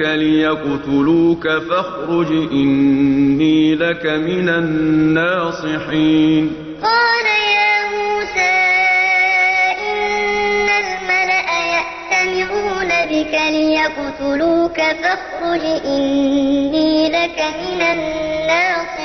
لِيَقْتُلُوكَ فَاخْرُجْ إِنِّي لَكَ مِنَ النَّاصِحِينَ. قَالَ يَا مُوسَىٰ إِنَّ الْمَلَأَ يَأْتَمِرُونَ بِكَ لِيَقْتُلُوكَ فَاخْرُجْ إِنِّي لَكَ مِنَ النَّاصِحِينَ.